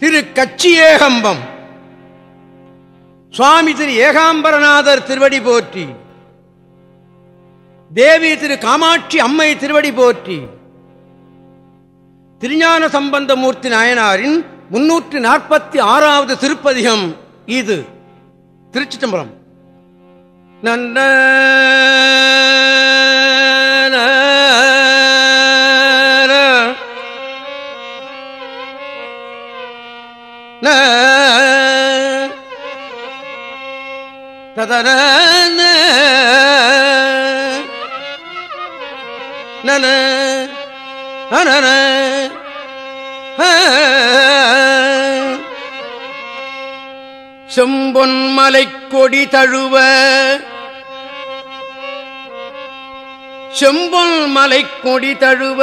திரு கச்சி ஏகம்பம். சுவாமி திரு ஏகாம்பரநாதர் திருவடி போற்றி. தேவி திரு காமாட்சி அம்மை திருவடி போற்றி. திருஞான சம்பந்தமூர்த்தி நாயனாரின் முன்னூற்றி நாற்பத்தி ஆறாவது திருப்பதிகம் இது. திருச்சி தம்பரம் நன்ன ததன நன அனன செம்பொன் மலைக்கொடி தழுவ செம்பொன் மலைக்கொடி தழுவ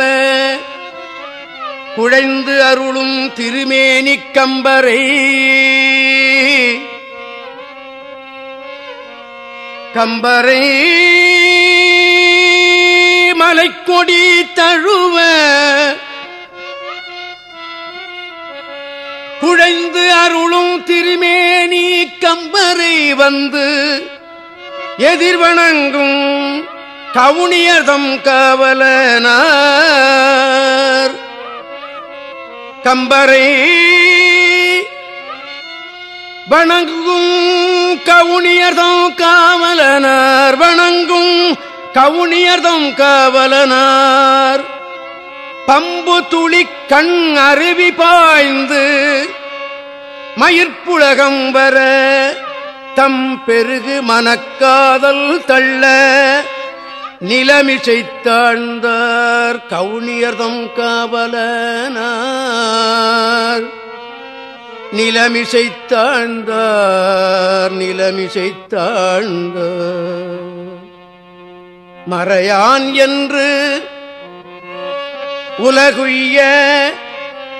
குழைந்து அருளும் திருமேனிக் கம்பரை. கம்பரை மலைக்கொடி தழுவ. குழைந்து அருளும் திருமேனி கம்பரை வந்து எதிர்வணங்கும் கவுனியதம் காவலனார். கம்பரை வணங்கும் கவுனியர்தம் காவலனார். வணங்கும் கவுனியர்தம் காவலனார். பம்பு துளி கண் அருவி பாய்ந்து மயிர்ப்புலகம் வர தம் பெருகு மனக்காதல் தள்ள நிலமிசை தாழ்ந்தார் கவுனியர்தம் காவலனார். நிலமிசைத்தாழ்ந்தார் நிலமிசைத்தாழ்ந்தார். மறையான் என்று உலகுய்ய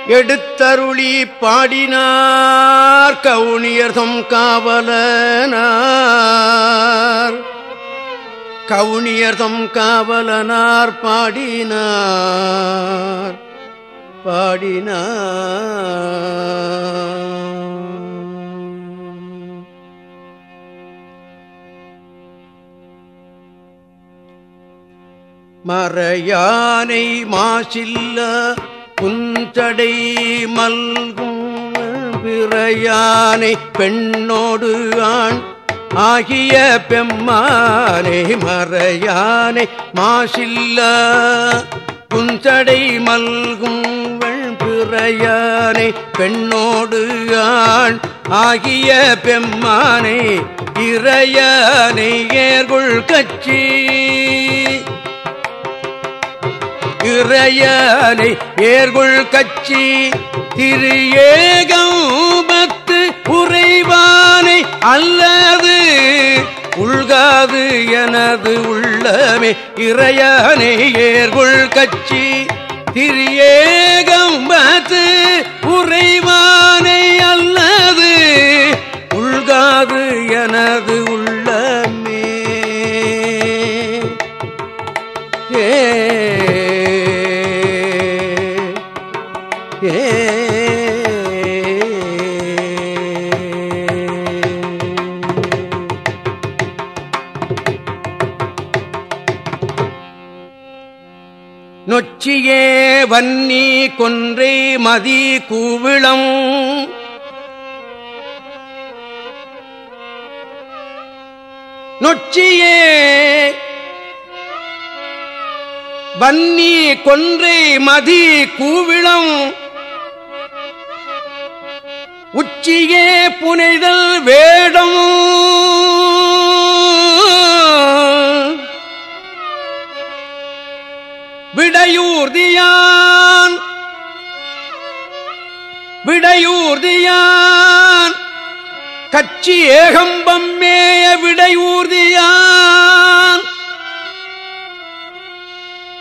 எடுத்தருளி பாடினார் கவுனியர்தம் காவலனார். கவுனியர்தம் காவலனார் பாடினார் பாடினார். மறையானை மாசில்ல புஞ்சடை மல்கும் பிறையானை பெண்ணோடு ஆண் ஆகிய பெம்மானை மறையானை மாசில்ல குஞ்சடை மல்கும் பிறையானை பெண்ணோடு ஆண் ஆகிய பெம்மானை இறையானை ஏர்குள் கட்சி இறையானை ஏர்குள் கட்சி திரு ஏகம் பத்து உறைவானை அல்ல உள்காது எனது உள்ளமே. இறையானே ஏர்குள் கட்சி திரு ஏகம்பத்து உறைவானை அல்லது உள்காது எனது உள்ளமே. ஏ உச்சியே வன்னி கொன்றே மதி கூவிளம். நொச்சியே வன்னி கொன்றே மதி கூவிளம். உச்சியே புனைதல் வேடமும் விடையூர்தியான் விடையூர்தியான் கட்சி ஏகம்பம் மேய விடையூர்தியான்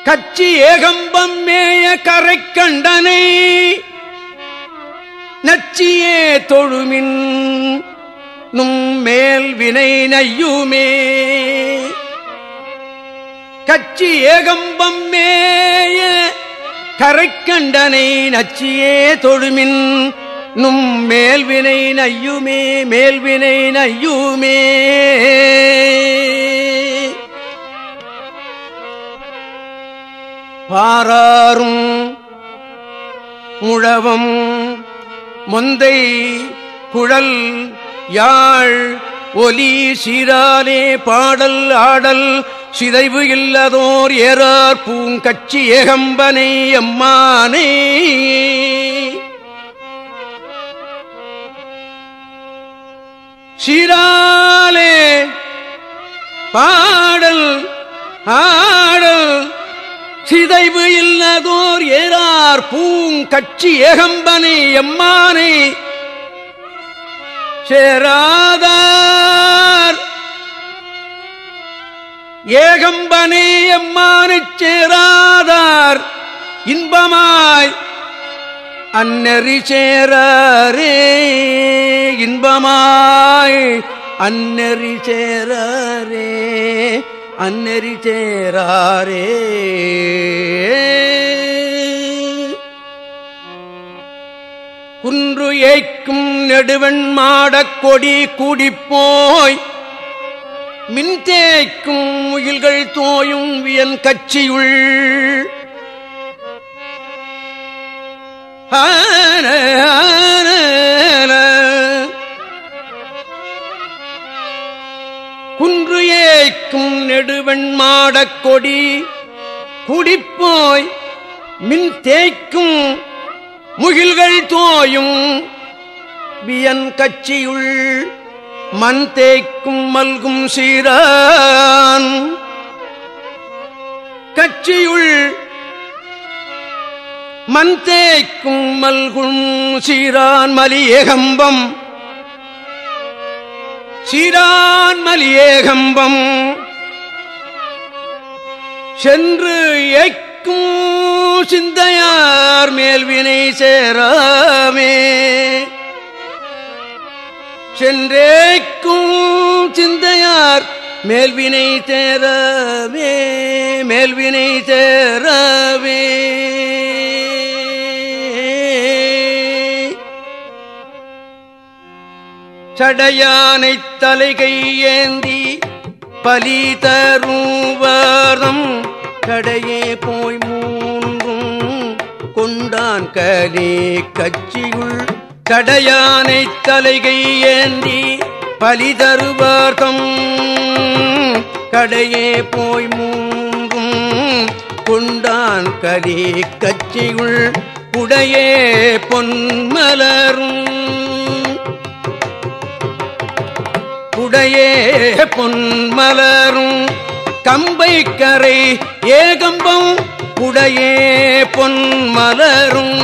கட்சி ஏகம்பம் மேய கரைக்கண்டனை நச்சியே தொழுமின் நும் மேல் வினை நையுமே. கச்சி ஏகம்பம் மேய கரைக்கண்டனை நச்சியே தொழுமின் நும் மேல்வினை நையுமே மேல்வினை நையுமே. பாராரும் முழவம் மொந்தை குழல் யாழ் ஒலி சீராலே பாடல் ஆடல் சிதைவு இல்லதோர் ஏறார் பூங்கட்சி ஏகம்பனை அம்மானே. சீராலே பாடல் ஆடல் சிதைவு இல்லதோர் ஏறார் பூங்கட்சி ஏகம்பனை எம்மானை சேராதார் ஏகம்பனே எம்மானைச் சேராதார். இன்பமாய் அன்னறி சேரே இன்பமாய் அன்னறி சேரே அன்னறி சேரே குன்று ஏய்க்கும் நெடுவன் மாடக் கொடி கூடிப்போய். மின்தேய்க்கும் முயில்கள் தோயும் வியன் கட்சியுள் குன்று ஏய்க்கும் நெடுவெண் மாடக் கொடி குடிப்போய் மின் தேய்க்கும் முகில்கள் தோயும் வியன் கட்சியுள் மண் தேய்க்கும் மல்கும் சீரான். கட்சியுள் மண் தேய்க்கும் மல்கும் சீரான் மலியேகம்பம் சீரான் மலியேகம்பம் சென்று ஏக்கும் சிந்தையார் மேல்வினை சேராமே. சென்றேக்கும் சிந்தையார் மேல்வினை தேரவே மேல்வினை தேரவே சடையானைத் தலைகை ஏந்தி பலி தருவரம் கடையே போய் மூன்றும் கொண்டான் கலி கட்சியுள் கடையானை தலைகை ஏந்தி பலி தருவார்த்தம் கடையே போய் மூங்கும் கொண்டான் கலி கட்சியுள் உடையே பொன்மலரும் உடையே பொன்மலரும் கம்பை கரை ஏகம்பம் உடையே பொன்மலரும்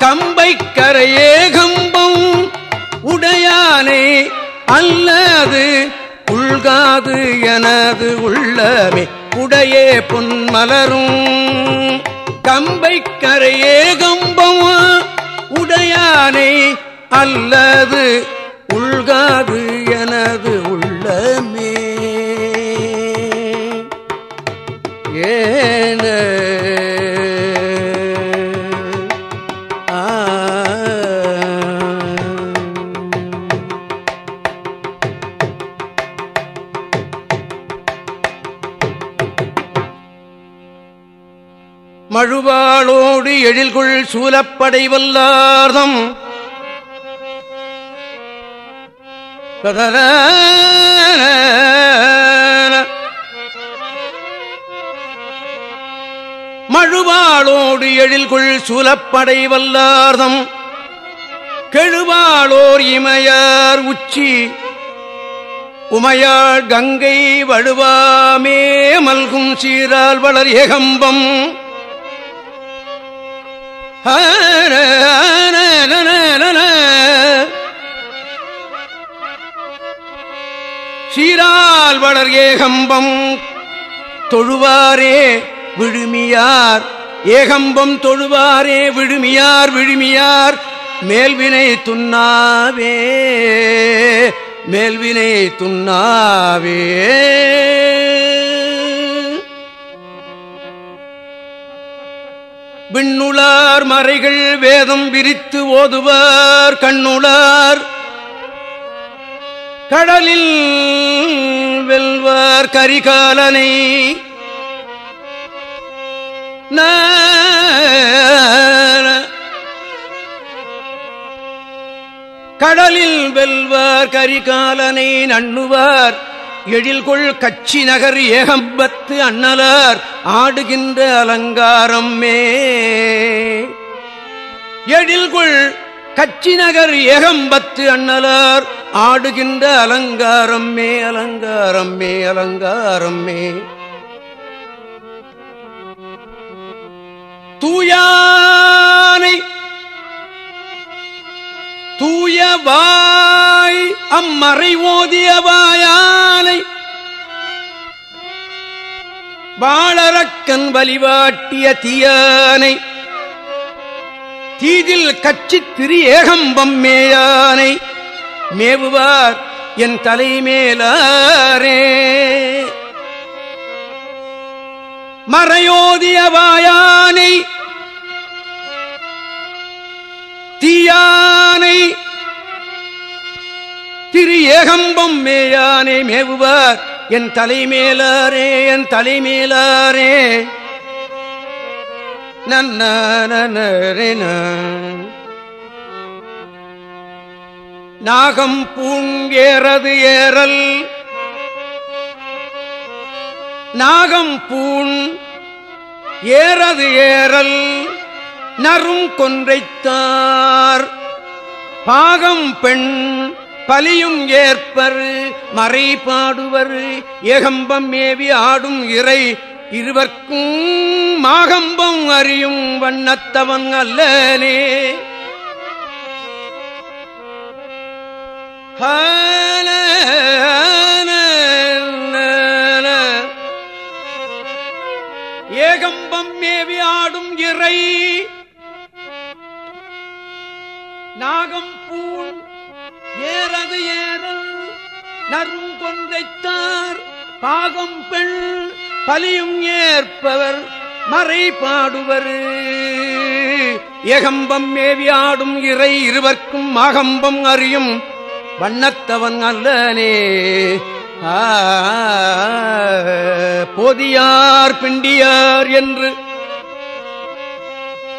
கம்பை கரை ஏகம்பம் உடையானே அல்லது உள்காது எனது உள்ளமே. உடையே பொன்மலரும் கம்பை கரை ஏகம்பம் உடையானே அல்லது உள்காது மழுவாளோடு எழில்குள் சூலப்படை வல்லார்தம். மழுவாளோடு எழில்குள் சூலப்படை வல்லார்தம். கெழுவாளோர் இமையார் உச்சி உமையாள் கங்கை வழுவாமே மல்கும் சீரால் வளர் ஏகம்பம். சீரால் வளர் ஏகம்பம் தொழுவாரே விழுமியார். ஏகம்பம் தொழுவாரே விழுமியார் விழுமியார். மேல்வினை துண்ணாவே மேல்வினை துண்ணாவே. விண்ணுளார் மறைகள் வேதம் விரித்து ஓதுவார் கண்ணுளார். கடலில் வெல்வார் கரிகாலனை. கடலில் வெல்வார் கரிகாலனை நண்ணுவார். எழில்கொள் கச்சி நகர் ஏகம்பத்து அண்ணலார் ஆடுகின்ற அலங்காரம் மே. எழில்கொள் கச்சி நகர் ஏகம்பத்து அண்ணலார் ஆடுகின்ற அலங்காரம் மே அலங்காரம் மே அலங்காரம் மே. தூயானை தூயவாய் அம்மறை ஓதியவாயானை வாழறக்கன் வழிவாட்டிய தீயானை. தீதில் கச்சித் திரு ஏகம்பம் மேயானை. மேவுவார் என் தலைமேலாரே. மறையோதியவாயானை தீயா திரு ஏகம்பம் மேயானே மேவுவார். என் தலைமேலாரே என் தலைமேலாரே. நன்னரே நாகம் பூங்கேறது ஏறல். நாகம் பூண் ஏறது ஏறல். நரும் கொன்றைத்தார். பாகம் பெண் பலியும் ஏற்பர் மறை பாடுவர். ஏகம்பம் மேவி ஆடும் இறை இருவர்க்கும் மாகம்பம் அறியும் வண்ணத்தவன் அல்லனே. ஏகம்பம் மேவி ஆடும் இறை. நாகம் பூண் ஏறது ஏறல். நருங்கொன்றைத்தார் பாகம் பெண் பலியும் ஏற்பவர் மறை பாடுவர். ஏகம்பம் மேவி ஆடும் இறை இருவர்க்கும் ஆகம்பம் அறியும் வண்ணத்தவன் அல்லனே. போதியார் பிண்டியார் என்று.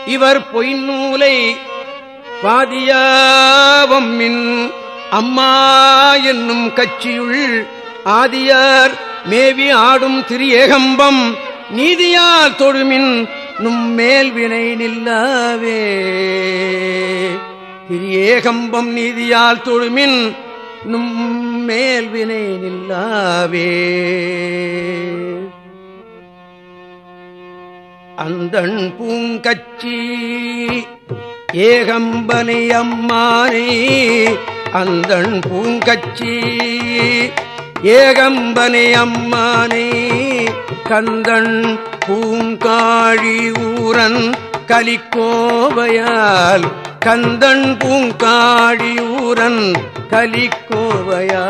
இவர் பொய்நூலை வாதியாவம்மின் அம்மா என்னும் கட்சியுள் ஆதியார் மேவி ஆடும் திரு ஏகம்பம் நீதியார் தொழுமின் நும் மேல்வினை நில்லாவே. திரு ஏகம்பம் நீதியால் தொழுமின் நும் மேல்வினை நில்லாவே. அந்தன் பூங்கச்சி ஏகம்பனை அம்மானே அந்தன் பூங்கச்சி ஏகம்பனை அம்மானே கந்தன் பூங்காழி ஊரன் கலிக்கோவையால் கந்தன் பூங்காழி ஊரன் கலிக்கோவையால்.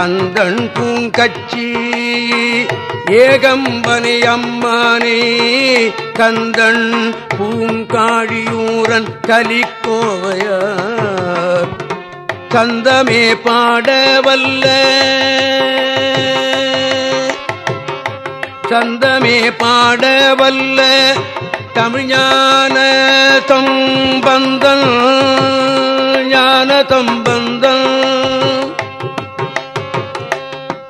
அந்தன் பூங்கச்சி ஏகம்பனை அம்மானே கந்தன் பூங்காழியூரன் கலிக்கோவையார். கந்தமே பாடவல்ல கந்தமே பாடவல்ல தமிழ்ஞான தொம்பந்தன் ஞான தம்ப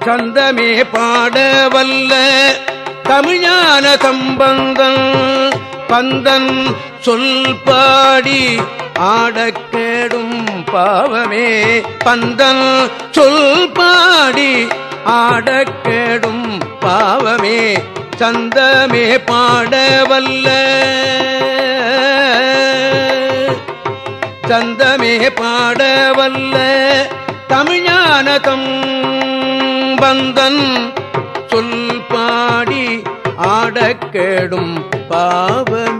சந்தமே பாடவல்ல. தமிழான சம்பந்தன் பந்தன் சொல் பாடி ஆடக்கேடும் பாவமே. பந்தன் சொல் பாடி ஆடக்கேடும் பாவமே. சந்தமே பாடவல்ல. சந்தமே பாடவல்ல. தமிழான தம் பந்தன் சொல் பாடி ஆடக்கேடும் பாவமே